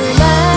나를 나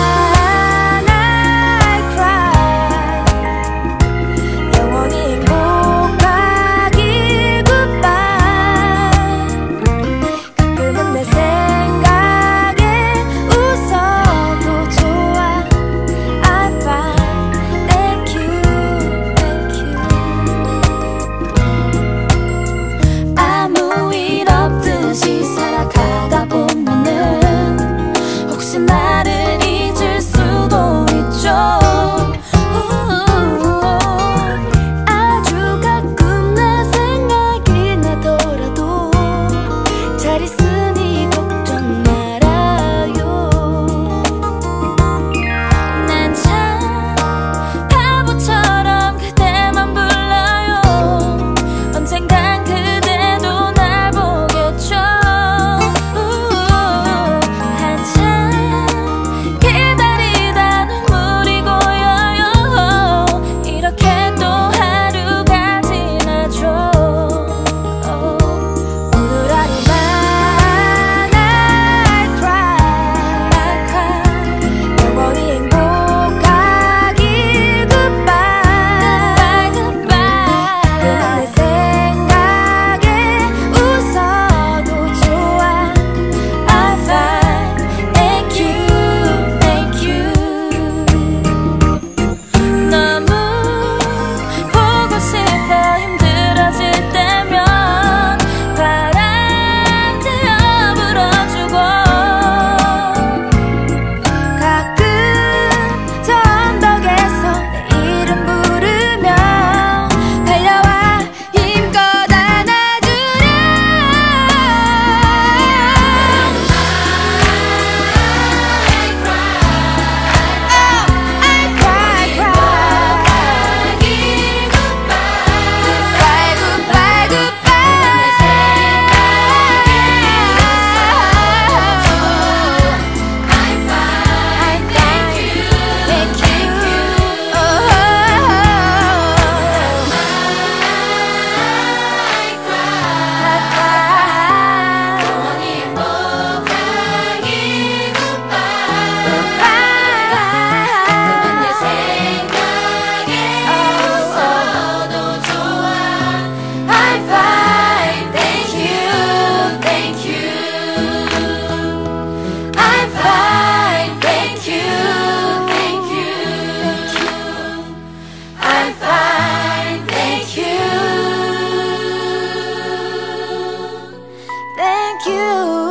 you.